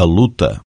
a luta.